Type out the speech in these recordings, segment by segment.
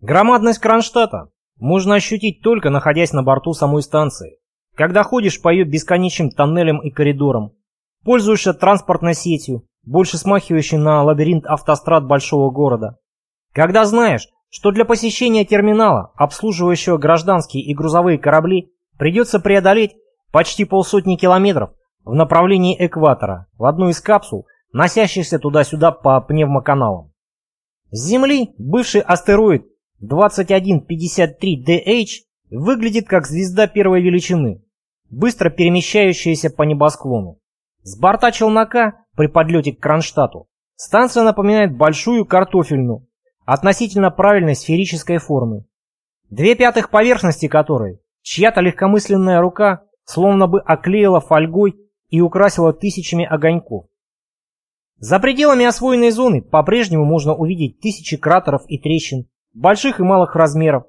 Громадность Кронштадта можно ощутить только находясь на борту самой станции, когда ходишь по ее бесконечным тоннелям и коридорам, пользуешься транспортной сетью, больше смахивающей на лабиринт автострад большого города, когда знаешь, что для посещения терминала, обслуживающего гражданские и грузовые корабли, придется преодолеть почти полсотни километров в направлении экватора в одну из капсул, носящихся туда-сюда по пневмоканалам. С Земли бывший астероид 2153DH выглядит как звезда первой величины, быстро перемещающаяся по небосклону. С борта челнока при подлете к Кронштадту станция напоминает большую картофельную, относительно правильной сферической формы, две пятых поверхности которой чья-то легкомысленная рука словно бы оклеила фольгой и украсила тысячами огоньков. За пределами освоенной зоны по-прежнему можно увидеть тысячи кратеров и трещин, больших и малых размеров,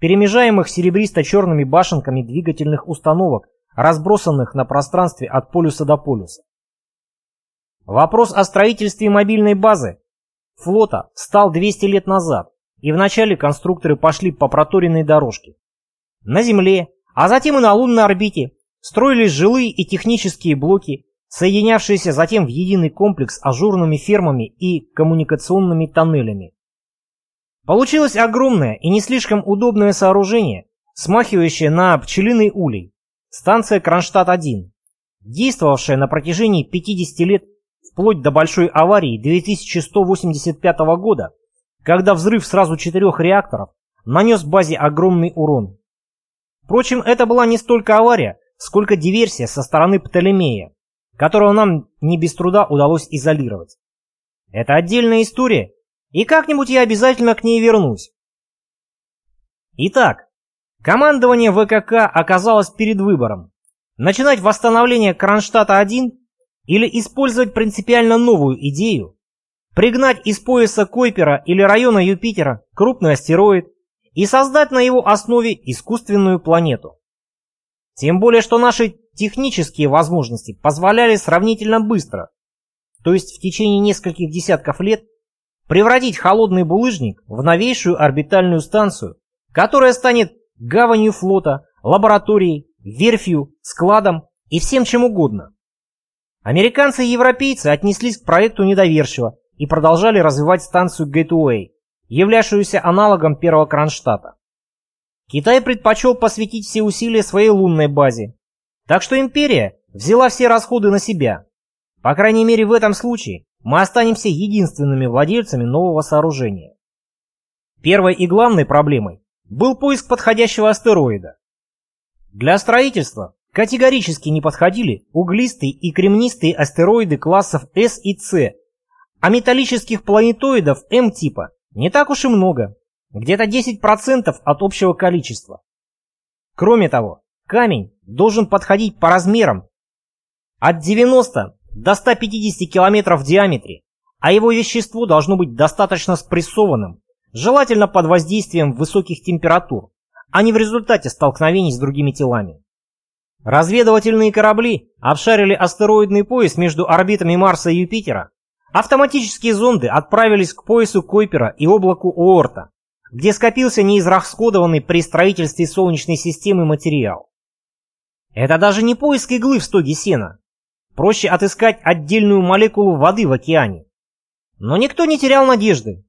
перемежаемых серебристо-черными башенками двигательных установок, разбросанных на пространстве от полюса до полюса. Вопрос о строительстве мобильной базы флота стал 200 лет назад, и вначале конструкторы пошли по проторенной дорожке. На Земле, а затем и на лунной орбите строились жилые и технические блоки, соединявшиеся затем в единый комплекс ажурными фермами и коммуникационными тоннелями. Получилось огромное и не слишком удобное сооружение, смахивающее на пчелиный улей. Станция Кронштадт-1, действовавшая на протяжении 50 лет вплоть до большой аварии 2185 года, когда взрыв сразу четырех реакторов нанес базе огромный урон. Впрочем, это была не столько авария, сколько диверсия со стороны Птолемея, которого нам не без труда удалось изолировать. Это отдельная история, и как-нибудь я обязательно к ней вернусь. Итак, командование ВКК оказалось перед выбором. Начинать восстановление Кронштадта-1 или использовать принципиально новую идею, пригнать из пояса Койпера или района Юпитера крупный астероид и создать на его основе искусственную планету. Тем более, что наши технические возможности позволяли сравнительно быстро, то есть в течение нескольких десятков лет, превратить холодный булыжник в новейшую орбитальную станцию, которая станет гаванью флота, лабораторией, верфью, складом и всем чем угодно. Американцы и европейцы отнеслись к проекту недоверчиво и продолжали развивать станцию Гейтуэй, являвшуюся аналогом первого Кронштадта. Китай предпочел посвятить все усилия своей лунной базе, так что империя взяла все расходы на себя. По крайней мере в этом случае мы останемся единственными владельцами нового сооружения. Первой и главной проблемой был поиск подходящего астероида. Для строительства категорически не подходили углистые и кремнистые астероиды классов S и C, а металлических планетоидов М-типа не так уж и много, где-то 10% от общего количества. Кроме того, камень должен подходить по размерам от 90 до 150 километров в диаметре, а его вещество должно быть достаточно спрессованным, желательно под воздействием высоких температур, а не в результате столкновений с другими телами. Разведывательные корабли обшарили астероидный пояс между орбитами Марса и Юпитера. Автоматические зонды отправились к поясу Койпера и облаку Оорта, где скопился неизрасходованный при строительстве Солнечной системы материал. Это даже не поиск иглы в стоге сена, Проще отыскать отдельную молекулу воды в океане. Но никто не терял надежды.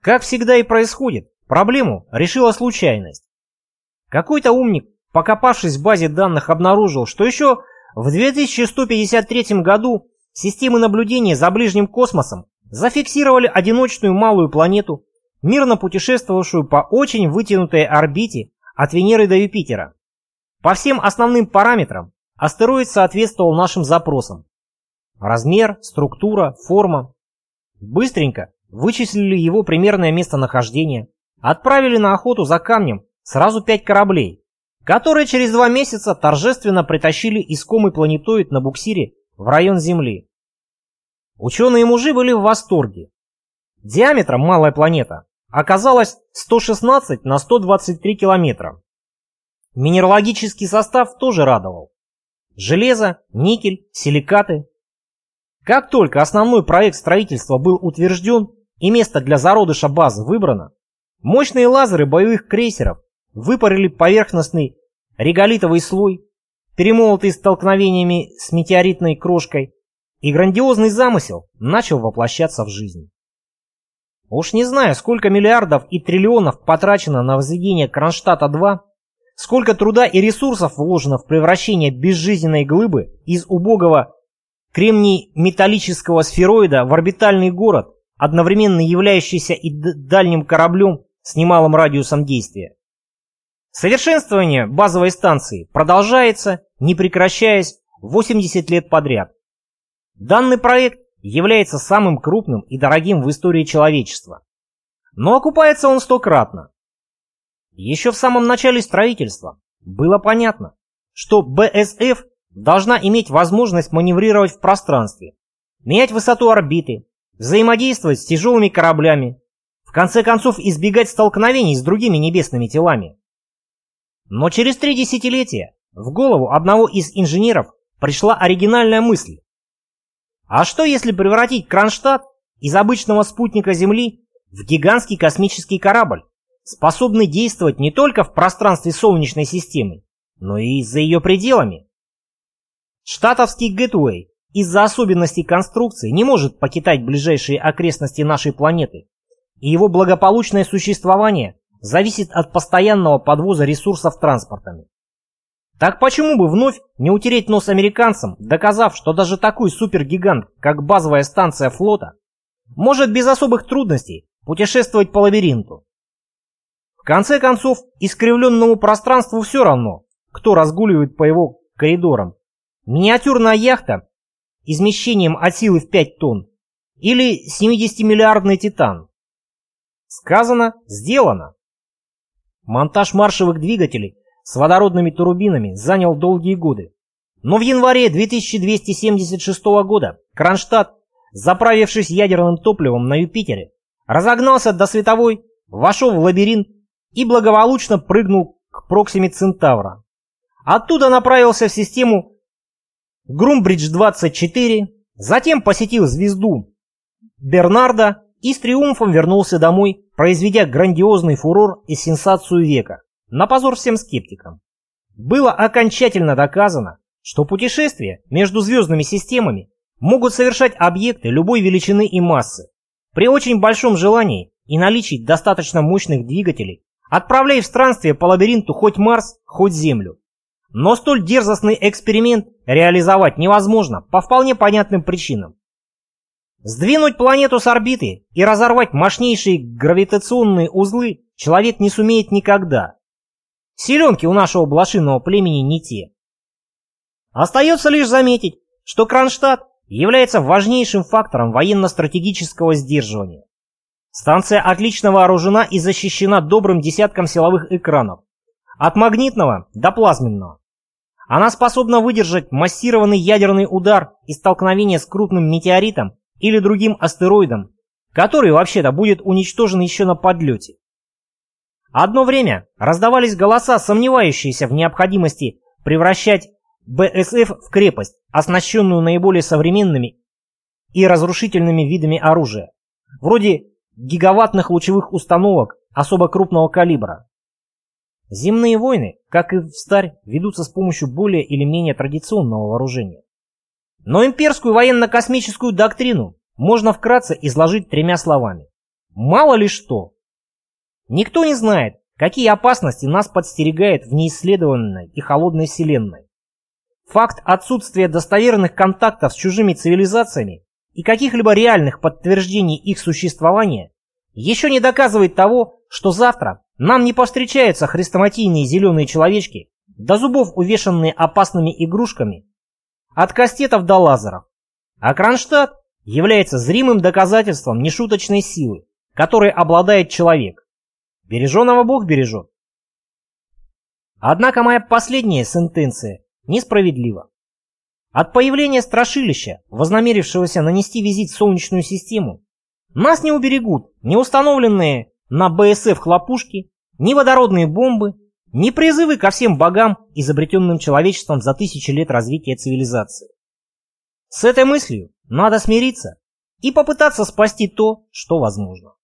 Как всегда и происходит, проблему решила случайность. Какой-то умник, покопавшись в базе данных, обнаружил, что еще в 2153 году системы наблюдения за ближним космосом зафиксировали одиночную малую планету, мирно путешествовавшую по очень вытянутой орбите от Венеры до Юпитера. По всем основным параметрам Астероид соответствовал нашим запросам. Размер, структура, форма. Быстренько вычислили его примерное местонахождение, отправили на охоту за камнем сразу пять кораблей, которые через два месяца торжественно притащили искомый планетоид на буксире в район Земли. Ученые-мужи были в восторге. Диаметром малая планета оказалась 116 на 123 километра. Минералогический состав тоже радовал. Железо, никель, силикаты. Как только основной проект строительства был утвержден и место для зародыша базы выбрано, Мощные лазеры боевых крейсеров выпарили поверхностный реголитовый слой, перемолотый столкновениями с метеоритной крошкой, и грандиозный замысел начал воплощаться в жизнь. Уж не знаю, сколько миллиардов и триллионов потрачено на возведение Кронштадта-2, сколько труда и ресурсов вложено в превращение безжизненной глыбы из убогого кремний-металлического сфероида в орбитальный город, одновременно являющийся и дальним кораблем с немалым радиусом действия. Совершенствование базовой станции продолжается, не прекращаясь, 80 лет подряд. Данный проект является самым крупным и дорогим в истории человечества. Но окупается он стократно. Еще в самом начале строительства было понятно, что БСФ должна иметь возможность маневрировать в пространстве, менять высоту орбиты, взаимодействовать с тяжелыми кораблями, в конце концов избегать столкновений с другими небесными телами. Но через три десятилетия в голову одного из инженеров пришла оригинальная мысль. А что если превратить Кронштадт из обычного спутника Земли в гигантский космический корабль, способный действовать не только в пространстве Солнечной системы, но и за ее пределами? Штатовский Гетуэй из-за особенностей конструкции не может покидать ближайшие окрестности нашей планеты, и его благополучное существование зависит от постоянного подвоза ресурсов транспортами. Так почему бы вновь не утереть нос американцам, доказав, что даже такой супергигант, как базовая станция флота, может без особых трудностей путешествовать по лабиринту? В конце концов, искривленному пространству все равно, кто разгуливает по его коридорам. Миниатюрная яхта измещением от силы в 5 тонн или 70-миллиардный титан. Сказано, сделано. Монтаж маршевых двигателей с водородными турбинами занял долгие годы. Но в январе 2276 года Кронштадт, заправившись ядерным топливом на Юпитере, разогнался до световой, вошел в лабиринт и благополучно прыгнул к Проксиме Центавра. Оттуда направился в систему Грумбридж-24, затем посетил звезду Бернарда и с триумфом вернулся домой, произведя грандиозный фурор и сенсацию века, на позор всем скептикам. Было окончательно доказано, что путешествия между звездными системами могут совершать объекты любой величины и массы, при очень большом желании и наличии достаточно мощных двигателей, отправляя в странствие по лабиринту хоть Марс, хоть Землю. Но столь дерзостный эксперимент реализовать невозможно по вполне понятным причинам. Сдвинуть планету с орбиты и разорвать мощнейшие гравитационные узлы человек не сумеет никогда. Селенки у нашего блошиного племени не те. Остается лишь заметить, что Кронштадт является важнейшим фактором военно-стратегического сдерживания. Станция отлично вооружена и защищена добрым десятком силовых экранов, от магнитного до плазменного. Она способна выдержать массированный ядерный удар и столкновение с крупным метеоритом или другим астероидом, который вообще-то будет уничтожен еще на подлете. Одно время раздавались голоса, сомневающиеся в необходимости превращать БСФ в крепость, оснащенную наиболее современными и разрушительными видами оружия, вроде гигаваттных лучевых установок особо крупного калибра. Земные войны, как и в старь, ведутся с помощью более или менее традиционного вооружения. Но имперскую военно-космическую доктрину можно вкратце изложить тремя словами. Мало ли что. Никто не знает, какие опасности нас подстерегает в неисследованной и холодной вселенной. Факт отсутствия достоверных контактов с чужими цивилизациями и каких-либо реальных подтверждений их существования еще не доказывает того, что завтра нам не повстречаются хрестоматийные зеленые человечки, до зубов увешанные опасными игрушками от кастетов до лазеров. А Кронштадт является зримым доказательством нешуточной силы, которой обладает человек. Береженого Бог бережет. Однако моя последняя сентенция несправедлива. От появления страшилища, вознамерившегося нанести визит в Солнечную систему, нас не уберегут ни установленные на БСФ хлопушки, ни водородные бомбы, не призывы ко всем богам, изобретенным человечеством за тысячи лет развития цивилизации. С этой мыслью надо смириться и попытаться спасти то, что возможно.